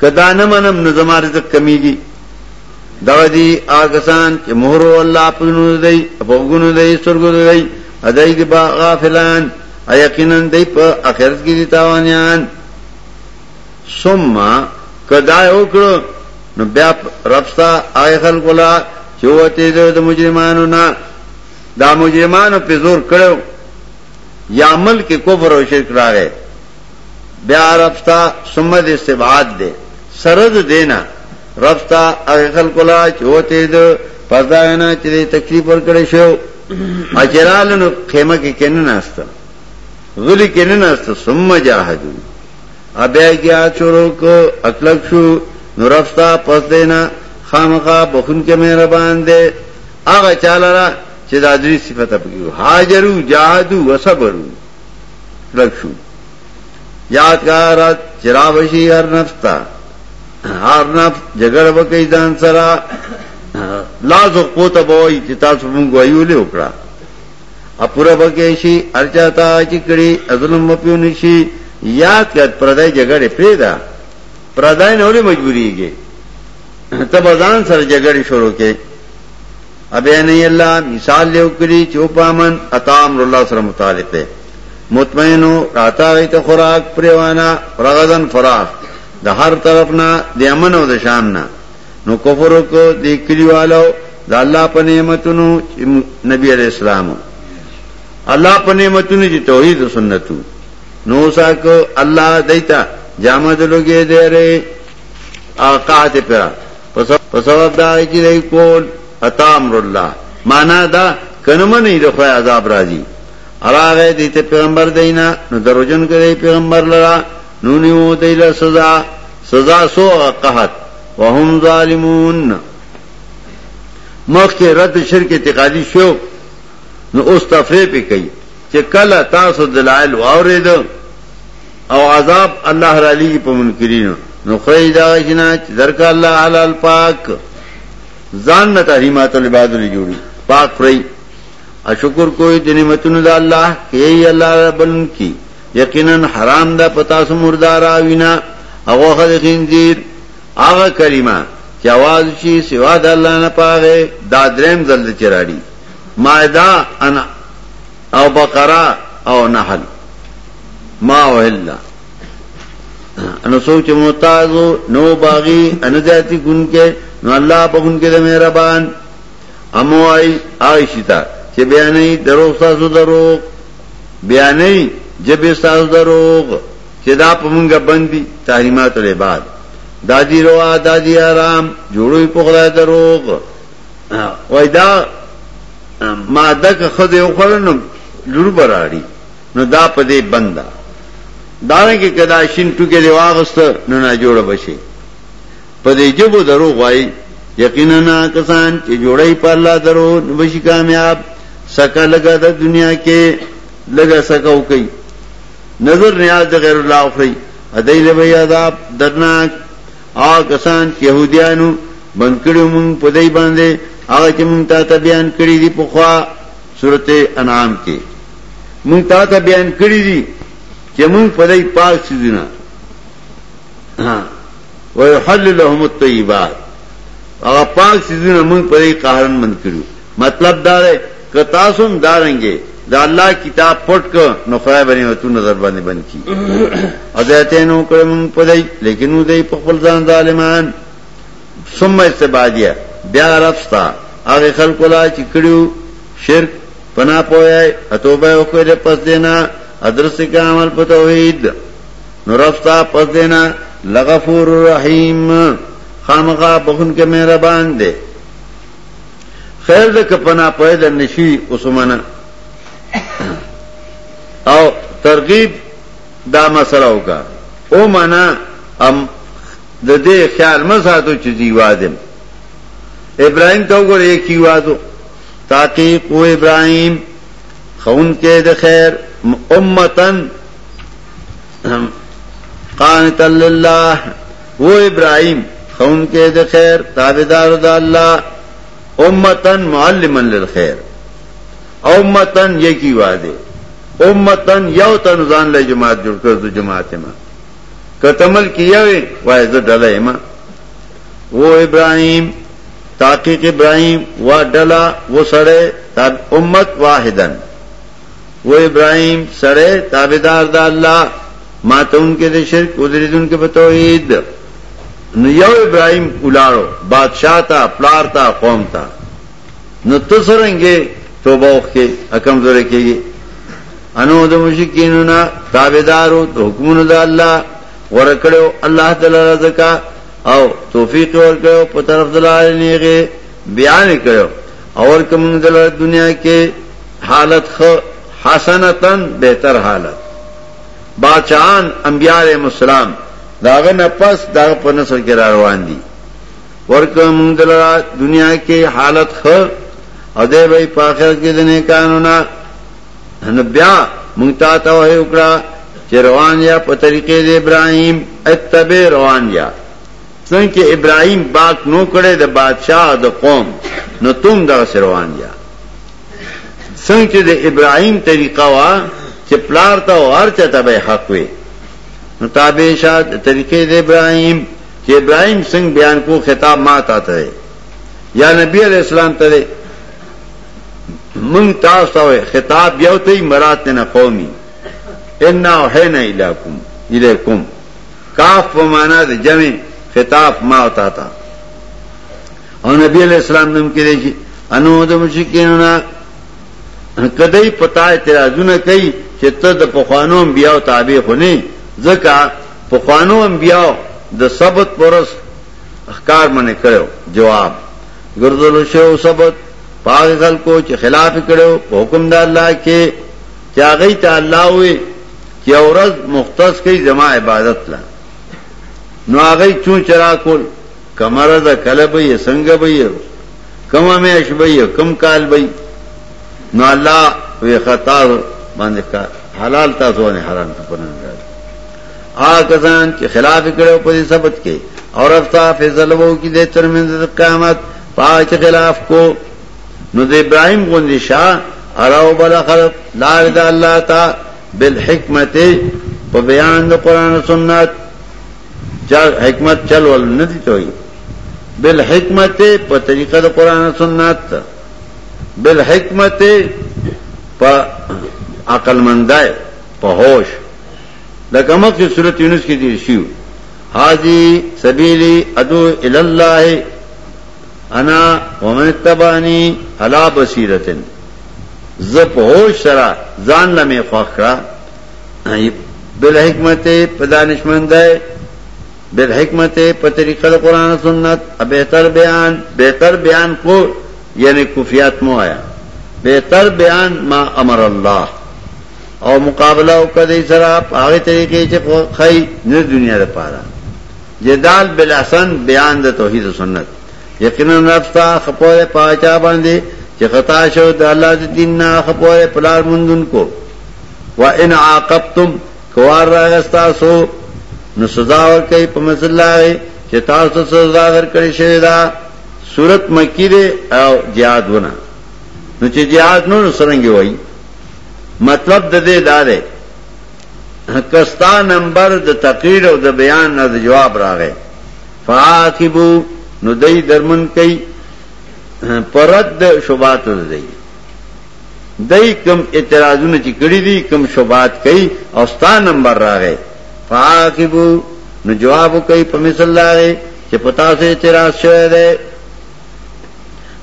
کدان منم نظما رزق کمی گی دودی آگسان کے مہرو اللہ پنو دئی اپگن دئی سرگ دئی ادئی کے غافلان یقیناً دئی پر اخرت کی تاوانیان۔ سما کدای وکړو نو بیا رفستا آی خلقلا چوته د مجرمانو نا، دا مجرمانو په زور کړو یا عمل کې کفر او شرک راغی بیا رفستا سمد استبعاد دے۔ سرد دینا، رفستا آی خلقلا چوته د پردانا چې تکلیف ورکړې شو۔ اچرالنو خیمه کې کینه ناسته غلی کینه ناسته ثم جاهدوا ابیا کیا چورو کو اکلک شو نورفتا پس دینا خام خامخا بخون کے مہربان دے۔ آگا چالرا چدادری صفت اپکی حاجرو جاہدو وصبرو۔ لکشو یاد کا رات چرا بشی ہر نفستا ہر نفس جگڑ بکی دان سرا۔ لازو پوتا بوئی چتا سمون گوائیو لے اکڑا۔ اپورا بکیشی ارچاتا چکڑی ازلم مپیو نشی یاد کر پردائی جگڑے پیدا پردائی نولی مجبوری گے تب ازان سر جگڑی شروع کے۔ اب نہیں اللہ، مثال لے اکری چوپا من اتام اللہ سر متعلق ہے۔ مطمئن ہو راتا گئی تو خوراک پریوانا رغدن فراق دا ہر طرف نہ دے امن ہو دشام نہ نو کفر کو، دے کلی والو دا اللہ پنے متنو نبی علیہ السلام اللہ پنے متنو جی توحید سنتو۔ نو ساکو اللہ دیتا جامع دلوگی دے رہے آقات پیرا پسواب دا چی دی کول اتا امر اللہ۔ مانا دا کنمن ای دخوای عذاب راضی۔ اراغ دیتا پیغمبر دینا، نو دروجن کرے پیغمبر لرا، نو نیو دیلا سزا۔ سزا سو قحط وهم ظالمون۔ مخ کے رد شرک اعتقادی شو، نو اس تفریح پہ کئی چې کله تاسو دلایل واورید او عذاب اللہ رالی پا منکرین نخری دا غشنا چی درکا اللہ علال پاک زان نتا حریمات الباد نے جوڑی پاک فرائی اشکر کوئی دنمتن دا اللہ، کہ یہی اللہ بن کی. یقیناً حرام دا پتا پتاس مردارا وینا اگو خد خنزیر. آغا کلمہ چی آواز چی سوا دا اللہ نہ پاگے دا درم زلد چراری مائدہ او بقرہ، او نحل. ما وهلا انو سوچ محتاجو نو باغی ان ذاتی گن کے، نو اللہ په گن کې د مهربان امو آئی عائشتا چې بیانې دروغ تاسو دروغ. بیانې جب تاسو دروغ. چې دا په مونږه بندي تحریمات العباد دادی روا، دادی آرام جوړوي په دروغ. وای دا ماده که خدای خورنم لور براړي نو دا پدې بندا. دانه کې کدا شین ټوکې دی واغست، نو نه جوړ بشي پدې جبو درو غوای یقینا کسان چې جوړای په الله درو بشي کامیاب سکه لگا د دنیا کې لگا سکاو کوي نظر نیاز د غیر الله اخري ادیل به عذاب درناک آ کسان يهوديانو بنکړو مونږ په دای باندې هغه چې مونږ ته بیان کړی دی په خوا سورته انعام کې مونږ تا ته بیان کړی دي چې مونږ په دې پاک سيزونه ها ہاں۔ ويحل لهم الطيبات۔ هغه پاک سيزونه مونږ په دې قهرن من کړو مطلب دا دی که تاسو هم دارنګي دا الله کتاب پټ ک نو خدای باندې وته نظر باندې بند کی۔ اذیته نو کړم په دې لیکن نو دې په خپل ځان ظالمان۔ ثم استبادیه بیا رفستا هغه خلکو لا چې شرک پنا پویا اتوبه وکړه پس دینا۔ ادرس کا عمل په توحید؟ نورفتا پس دینا، لغفور رحیم خامخا بخون کے مہربان دے۔ خیر دک پنا پویا د نشي او ترغیب دا مسله وکا او معنا ام د دې خیال مساتو چې دی وادم ابراهيم ته وګوره یې کی وادو تاکہ او ابراہیم خون کے د خیر۔ امتن قانت اللہ وہ ابراہیم، خون کے خیر تابے دار اللہ۔ امتن معلم للخیر۔ امتن یہ کی وعدے۔ امتن یو تنظان لے جماعت جڑ کر دو جماعت ماں کتمل کیا وے؟ واحد ڈلے ماں وہ ابراہیم تاقیق ابراہیم، وہ ڈلا، وہ سڑے امت واحدن وہ ابراہیم سڑے تابے دار دا اللہ ماں ان کے دے شرک ادرید ان کے بتوحید یو ابراہیم الاڑو بادشاہ تھا پلار تھا قوم تھا نہ تو سریں گے تو بوخ کے حکم تو رکھے گی۔ انو د مشکین تابے دار ہو تو حکم دا اللہ ورکڑو اللہ تعالی رضا او توفیق ور کړو په طرف دلال بیان کړو اور کوم دل دنیا کې حالت خ حسنتن بهتر حالت۔ بادشاہان، انبیاء علیہ السلام داغه نه پس نسل کې روان دي ورکوم دل دنیا کې حالت خ او دې وای په اخر کې دنه قانونا بیا مونږ ته ته وکړه چې روان یا په طریقې د ابراهيم روان یا۔ څنګه ابراهيم باک نو کړي د بادشاہ د قوم، نو تم دا سروان یا۔ څنګه د ابراهيم طریقه وا چې پلار ته او هر چاته حق وي نو تابع شاد طریقې د ابراهيم چې ابراهيم څنګه بیان کو خطاب ما تا ته یا نبی علیہ السلام ته من تاسو خطاب یو ته مراد نه قومي ان وحینا الیکم الیکم. کاف په معنا د جمع خطاب ما ہوتا تھا اور نبی علیہ السلام نم کی دیشی جی، انو د مشکین کدی پتا اعتراض نہ کئی چې ته د پخوانو انبیاء تابع خونی ځکه پخوانو انبیاء د ثبت پرس احکار منه کړو. جواب ګرځول شو ثبت پاک خلکو چې خلاف کړو حکم د الله کې، چې هغه ته الله وي چې اورز مختص کوي جما عبادت لا نو هغه چون چرا کول. کمر دا کله به څنګه به کم همیش به کم کال به نو الله وی خطا باندې کا حلال تاسو نه حرام ته پنن راځي آ کسان چې خلاف کړو په دې ثبت کې اور افتا فیصله وو کې د ترمنځ قیامت پاک خلاف کو۔ نو د ابراهيم غوندي شاه اراو بل خلق، لار د الله تا بالحکمت په بیان د قران او سنت۔ چل حکمت چل ول ندی توي بالحکمت په طریقه د قران سنت۔ بالحکمت په عقل مندای په هوش لکه مکه سورۃ یونس کې دي شیو۔ حاجی سبیلی ادو ال انا ومن تبانی علا بصیرتن۔ ز په هوش سره ځان لمه خوخرا بالحکمت په دانشمندای بالحکمت پتریقہ قرآن سنت بہتر بیان بہتر بیان کو۔ یعنی کفیات مو آیا. بہتر بیان ما امر اللہ. اور مقابلہ کدی سراب آگے طریقے سے خی نر دنیا دے پارا. جدال بلاسن بیان دے توحید و سنت. یقیناً رفتہ خپور پاچا باندھے کہ خطا شو اللہ دین نہ خپور پلار مندن کو. وہ ان آکب تم کوار راگستا سو نو سزا ور کوي په مسله چې تاسو سزا ورکړی شوی دا صورت مکی دی او jihad ونه نو چې jihad نو سرنګي وای مطلب د دې دا دی کستا نمبر د تقریر او د بیان نه د جواب راغی فاعقبو نو دای درمن کوي پرد شوبات دی دای کم اعتراضونه چې کړی دي کم شوبات کوي او ستا نمبر راغی فاقبو نو جواب کوي په مثال الله چې پتا سه اعتراض شوی دی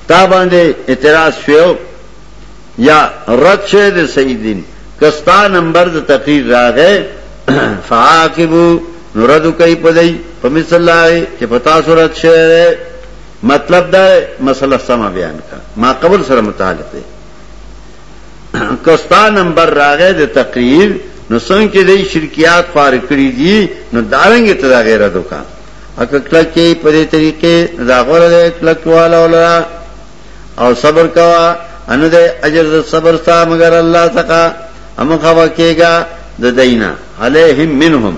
تا باندې اعتراض شوی یا رد شوی دی سیدین. کستا نمبر د تقریر راغې [clears throat] فاقبو نو رد کوي په دی په مثال الله چې پتا سه رد شوی دی. مطلب دا مسله سم بیان کا ما قبل سره متعلق دی. [clears throat] کستا نمبر راغې د تقریر، نو څنګه چې د شرکیات فار کړی دي، نو دارنګ ته دا غیرت وکا اګه کله کې په دې دا غوړه دې کلک والا ولا او صبر کوا ان دې اجر د صبر ستا مگر الله تکا ام خوا کېګا د دینا علیهم منهم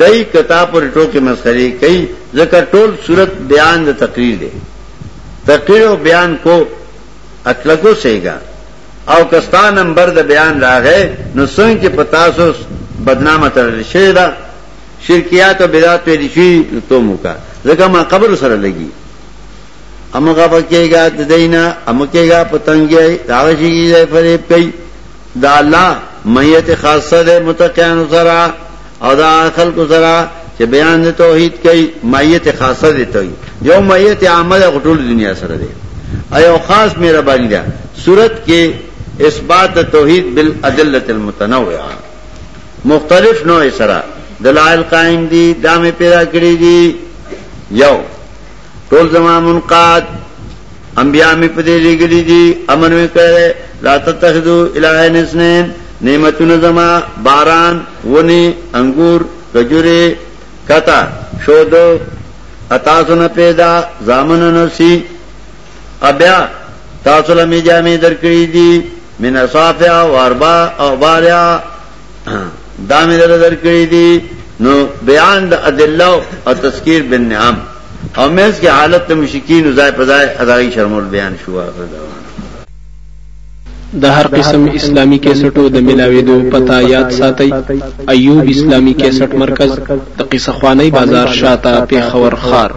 دئی کتاب اور ٹو کے مسئلے کئی، ذکر ٹول صورت بیان د تقریر دے۔ تقریر و بیان کو اطلقو سے گا۔ او کستان نمبر د بیان را گئے، نو سوئیں کے پتاسو بدنام تر شیرا شرکیات و بدات پہ رشی تو مکا ذکر ماں قبر سر لگی۔ امکا پکے گا دینا امکے گا پتنگ راوشی کی جائے فریب کئی دا اللہ میت خاصہ دے متقیان سرا او دا خلق سرا چې بیان د توحید کوي مایت خاصه دي ته یو مایت عامه د ټول دنیا سره دی ایو خاص میرا باندې ده صورت کې اثبات توحید بالادله المتنوعه مختلف نوع سره دلائل قائم دي دامه پیدا کړی دي یو ټول زما منقاد. انبیاء می پدې لګلې دي امن می کړه لا تتخذو الہین اسنین نعمتون زما باران، ونی، انگور کجوره کتا، شودو، اتاسو نه پیدا، زامن نسی ابیا، تاسو لمی جامې درکړې دي من اصافیا واربا او باریا. دامې در درکړې دي نو بیان د ادله او تذکیر بن بالنعم او مېز کی حالت مشکین ازائے پزای ادائی شرمول بیان شو د هر قسم اسلامی کیسټو د ملاويدو پتا یاد ساتي ایوب اسلامی کیسټ مرکز، د قصه خوانی بازار شاته په خور خار۔